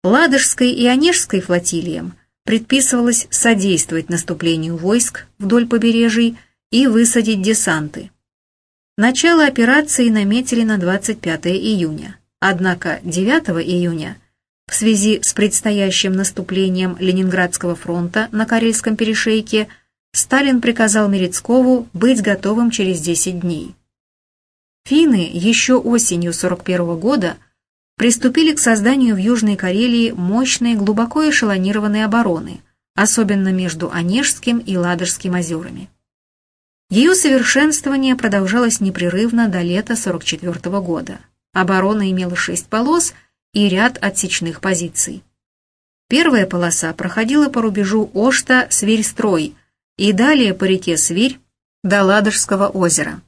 Ладожской и Онежской флотилиям предписывалось содействовать наступлению войск вдоль побережий и высадить десанты. Начало операции наметили на 25 июня, однако 9 июня в связи с предстоящим наступлением Ленинградского фронта на Карельском перешейке Сталин приказал Мерецкову быть готовым через 10 дней. Финны еще осенью 41 года приступили к созданию в Южной Карелии мощной, глубоко эшелонированной обороны, особенно между Онежским и Ладожским озерами. Ее совершенствование продолжалось непрерывно до лета 44 года. Оборона имела шесть полос и ряд отсечных позиций. Первая полоса проходила по рубежу Ошта-Свирь-Строй и далее по реке Свирь до Ладожского озера.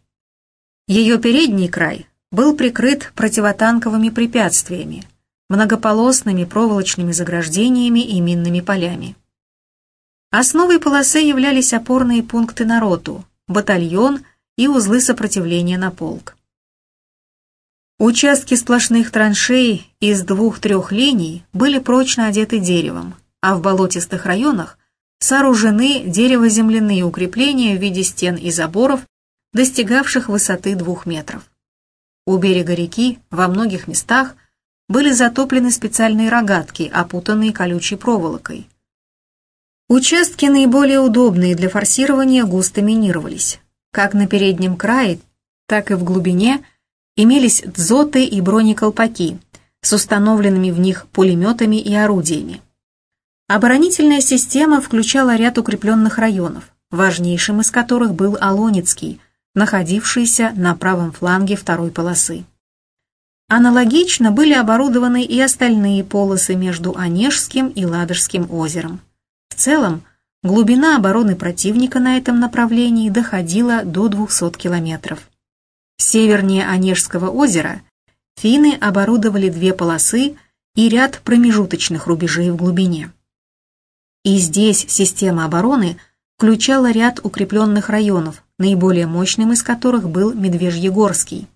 Ее передний край был прикрыт противотанковыми препятствиями, многополосными проволочными заграждениями и минными полями. Основой полосы являлись опорные пункты на роту, батальон и узлы сопротивления на полк. Участки сплошных траншей из двух-трех линий были прочно одеты деревом, а в болотистых районах сооружены деревоземляные укрепления в виде стен и заборов, достигавших высоты двух метров. У берега реки во многих местах были затоплены специальные рогатки, опутанные колючей проволокой. Участки, наиболее удобные для форсирования, густо минировались. Как на переднем крае, так и в глубине имелись дзоты и бронеколпаки с установленными в них пулеметами и орудиями. Оборонительная система включала ряд укрепленных районов, важнейшим из которых был Алонецкий – находившийся на правом фланге второй полосы. Аналогично были оборудованы и остальные полосы между Онежским и Ладожским озером. В целом, глубина обороны противника на этом направлении доходила до 200 километров. Севернее Онежского озера финны оборудовали две полосы и ряд промежуточных рубежей в глубине. И здесь система обороны включала ряд укрепленных районов, наиболее мощным из которых был Медвежьегорский.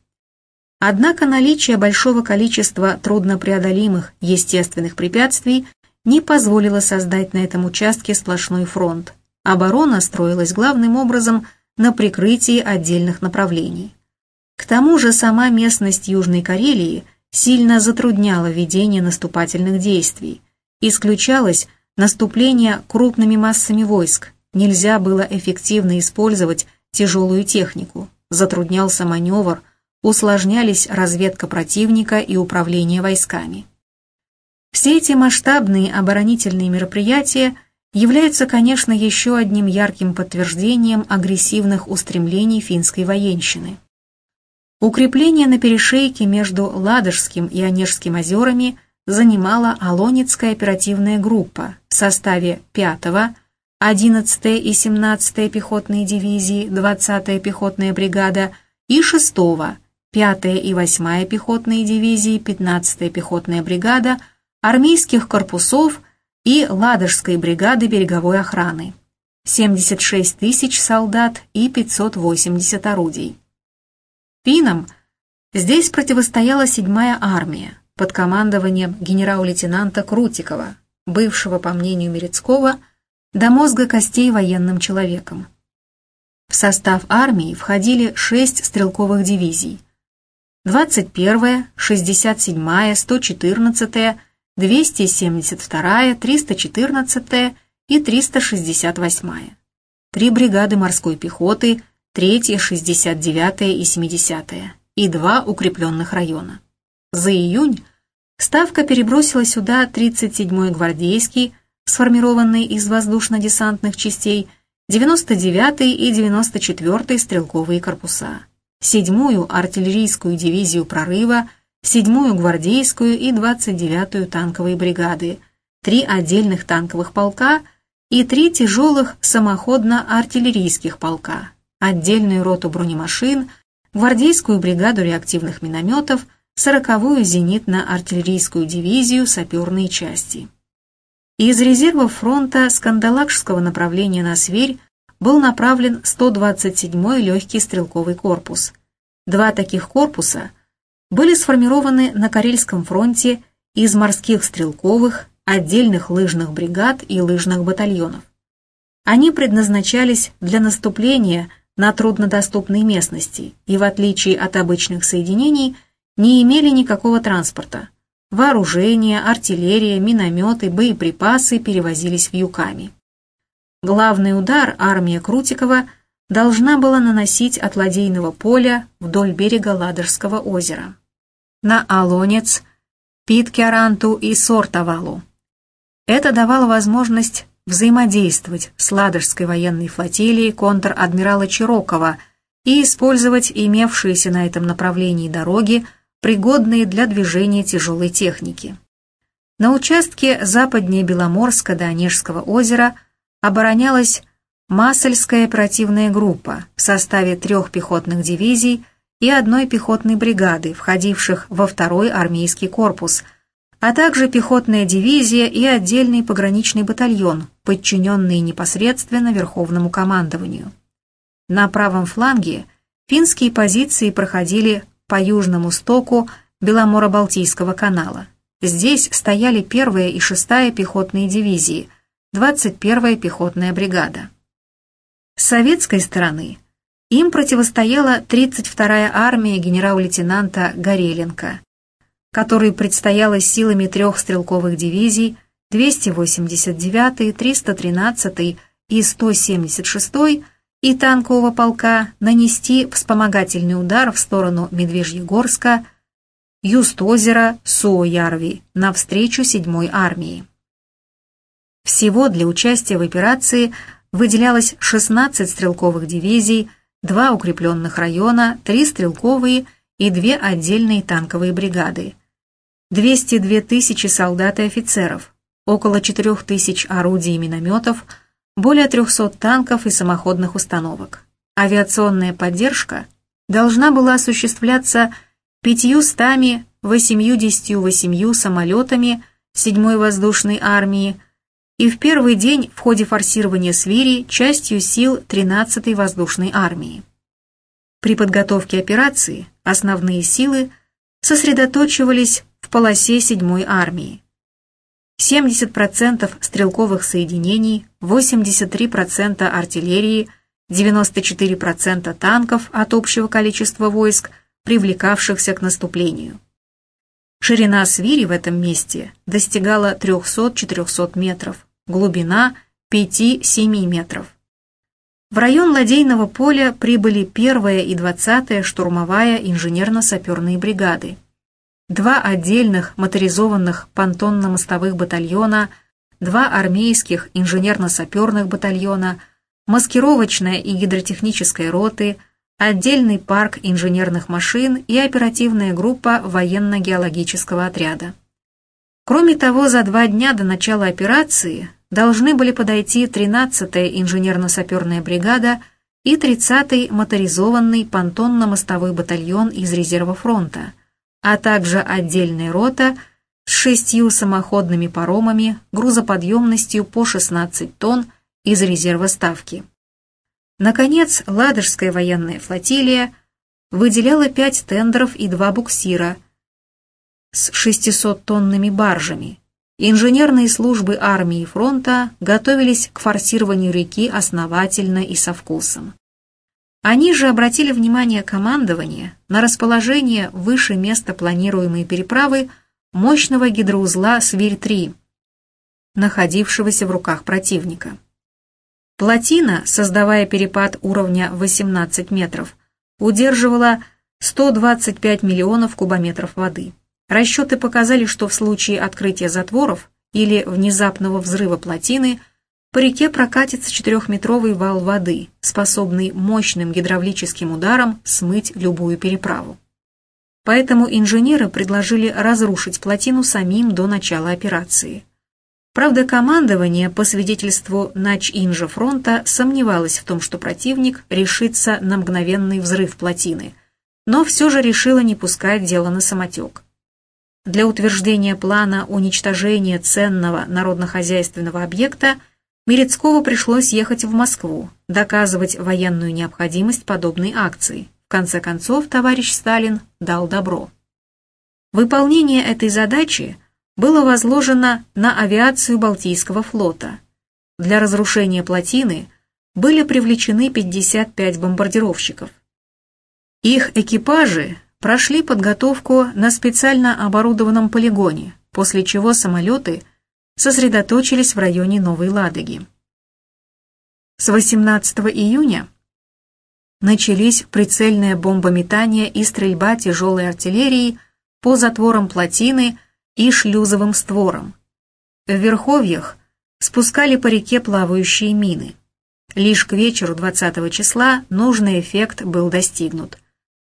Однако наличие большого количества труднопреодолимых естественных препятствий не позволило создать на этом участке сплошной фронт. Оборона строилась главным образом на прикрытии отдельных направлений. К тому же сама местность Южной Карелии сильно затрудняла ведение наступательных действий. Исключалось наступление крупными массами войск, нельзя было эффективно использовать тяжелую технику, затруднялся маневр, усложнялись разведка противника и управление войсками. Все эти масштабные оборонительные мероприятия являются, конечно, еще одним ярким подтверждением агрессивных устремлений финской военщины. Укрепление на перешейке между Ладожским и Онежским озерами занимала Алонецкая оперативная группа в составе 5-го, 11-я и 17-я пехотные дивизии, 20-я пехотная бригада и 6-го, 5-я и 8-я пехотные дивизии, 15-я пехотная бригада, армейских корпусов и Ладожской бригады береговой охраны. 76 тысяч солдат и 580 орудий. Финнам здесь противостояла 7-я армия под командованием генерал-лейтенанта Крутикова, бывшего, по мнению Мерецкого, до мозга костей военным человеком. В состав армии входили шесть стрелковых дивизий. 21-я, 67-я, 114-я, 272-я, 314-я и 368-я. Три бригады морской пехоты – третья, 69 и 70 и два укрепленных района. За июнь Ставка перебросила сюда 37-й гвардейский, сформированный из воздушно-десантных частей, 99-й и 94-й стрелковые корпуса, 7-ю артиллерийскую дивизию прорыва, 7-ю гвардейскую и 29-ю танковые бригады, три отдельных танковых полка и три тяжелых самоходно-артиллерийских полка, отдельную роту бронемашин, гвардейскую бригаду реактивных минометов, сороковую зенитно-артиллерийскую дивизию саперные части. Из резервов фронта Скандалакшского направления на Сверь был направлен 127-й легкий стрелковый корпус. Два таких корпуса были сформированы на Карельском фронте из морских стрелковых, отдельных лыжных бригад и лыжных батальонов. Они предназначались для наступления на труднодоступной местности и, в отличие от обычных соединений, не имели никакого транспорта. Вооружение, артиллерия, минометы, боеприпасы перевозились в Юками. Главный удар армия Крутикова должна была наносить от ладейного поля вдоль берега Ладожского озера. На Алонец, Питкеранту и Сортовалу. Это давало возможность взаимодействовать с Ладожской военной флотилией контр-адмирала Чирокова и использовать имевшиеся на этом направлении дороги, пригодные для движения тяжелой техники. На участке западнее Беломорска до Онежского озера оборонялась Массельская оперативная группа в составе трех пехотных дивизий и одной пехотной бригады, входивших во второй армейский корпус – а также пехотная дивизия и отдельный пограничный батальон, подчиненные непосредственно Верховному командованию. На правом фланге финские позиции проходили по южному стоку Беломоро-Балтийского канала. Здесь стояли 1 и 6 пехотные дивизии, 21-я пехотная бригада. С советской стороны им противостояла 32-я армия генерал-лейтенанта Гореленко, который предстояло силами трех стрелковых дивизий 289-й, 313-й и 176-й и танкового полка нанести вспомогательный удар в сторону Медвежьегорска, Юст-озера, Суоярви навстречу 7-й армии. Всего для участия в операции выделялось 16 стрелковых дивизий, два укрепленных района, три стрелковые и две отдельные танковые бригады. 202 тысячи солдат и офицеров, около 4 тысяч орудий и минометов, более 300 танков и самоходных установок. Авиационная поддержка должна была осуществляться 588 самолетами 7-й воздушной армии и в первый день в ходе форсирования Свири частью сил 13-й воздушной армии. При подготовке операции основные силы сосредоточивались в полосе 7-й армии. 70% стрелковых соединений, 83% артиллерии, 94% танков от общего количества войск, привлекавшихся к наступлению. Ширина свири в этом месте достигала 300-400 метров, глубина 5-7 метров. В район ладейного поля прибыли 1 и 20 штурмовая инженерно-саперные бригады. Два отдельных моторизованных понтонно-мостовых батальона два армейских инженерно-саперных батальона, маскировочная и гидротехническая роты, отдельный парк инженерных машин и оперативная группа военно-геологического отряда. Кроме того, за два дня до начала операции должны были подойти 13-я инженерно-саперная бригада и 30-й моторизованный понтонно-мостовой батальон из резерва фронта, а также отдельная рота с шестью самоходными паромами грузоподъемностью по 16 тонн из резерва Ставки. Наконец, Ладожская военная флотилия выделяла пять тендеров и два буксира с 600-тонными баржами. Инженерные службы армии и фронта готовились к форсированию реки основательно и со вкусом. Они же обратили внимание командования на расположение выше места планируемой переправы мощного гидроузла Свирь-3, находившегося в руках противника. Плотина, создавая перепад уровня 18 метров, удерживала 125 миллионов кубометров воды. Расчеты показали, что в случае открытия затворов или внезапного взрыва плотины по реке прокатится четырехметровый вал воды, способный мощным гидравлическим ударом смыть любую переправу. Поэтому инженеры предложили разрушить плотину самим до начала операции. Правда, командование, по свидетельству Нач-Инжа фронта, сомневалось в том, что противник решится на мгновенный взрыв плотины, но все же решило не пускать дело на самотек. Для утверждения плана уничтожения ценного народно-хозяйственного объекта Мерецкову пришлось ехать в Москву, доказывать военную необходимость подобной акции. В конце концов, товарищ Сталин дал добро. Выполнение этой задачи – было возложено на авиацию Балтийского флота. Для разрушения плотины были привлечены 55 бомбардировщиков. Их экипажи прошли подготовку на специально оборудованном полигоне, после чего самолеты сосредоточились в районе Новой Ладоги. С 18 июня начались прицельное бомбометание и стрельба тяжелой артиллерии по затворам плотины и шлюзовым створом. В верховьях спускали по реке плавающие мины. Лишь к вечеру 20 числа нужный эффект был достигнут.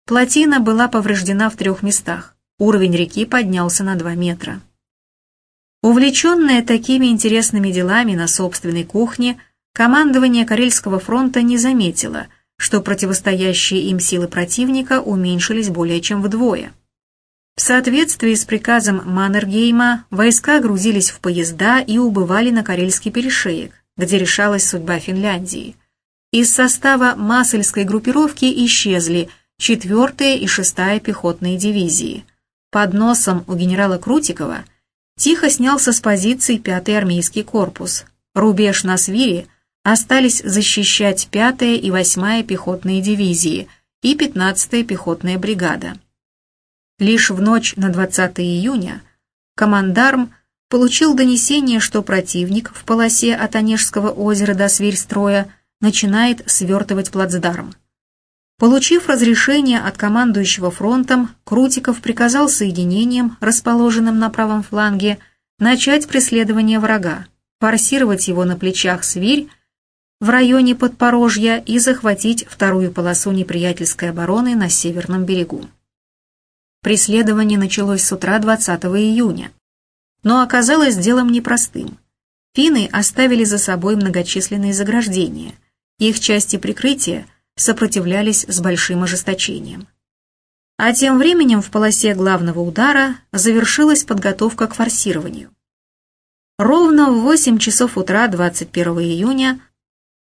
Плотина была повреждена в трех местах, уровень реки поднялся на 2 метра. Увлеченное такими интересными делами на собственной кухне, командование Карельского фронта не заметило, что противостоящие им силы противника уменьшились более чем вдвое. В соответствии с приказом Маннергейма войска грузились в поезда и убывали на Карельский перешеек, где решалась судьба Финляндии. Из состава Массельской группировки исчезли 4 и 6 пехотные дивизии. Под носом у генерала Крутикова тихо снялся с позиций 5-й армейский корпус. Рубеж на Свире остались защищать 5-я и 8-я пехотные дивизии и 15-я пехотная бригада. Лишь в ночь на 20 июня командарм получил донесение, что противник в полосе от Онежского озера до Сверьстроя начинает свертывать плацдарм. Получив разрешение от командующего фронтом, Крутиков приказал соединениям, расположенным на правом фланге, начать преследование врага, форсировать его на плечах Свирь в районе Подпорожья и захватить вторую полосу неприятельской обороны на северном берегу. Преследование началось с утра 20 июня, но оказалось делом непростым. Финны оставили за собой многочисленные заграждения, их части прикрытия сопротивлялись с большим ожесточением. А тем временем в полосе главного удара завершилась подготовка к форсированию. Ровно в 8 часов утра 21 июня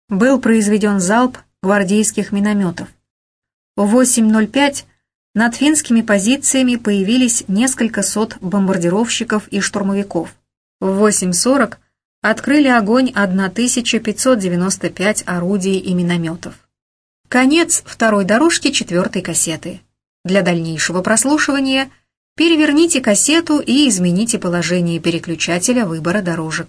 был произведен залп гвардейских минометов. В 8.05 над финскими позициями появились несколько сот бомбардировщиков и штурмовиков. В 8.40 открыли огонь 1595 орудий и минометов. Конец второй дорожки четвертой кассеты. Для дальнейшего прослушивания переверните кассету и измените положение переключателя выбора дорожек.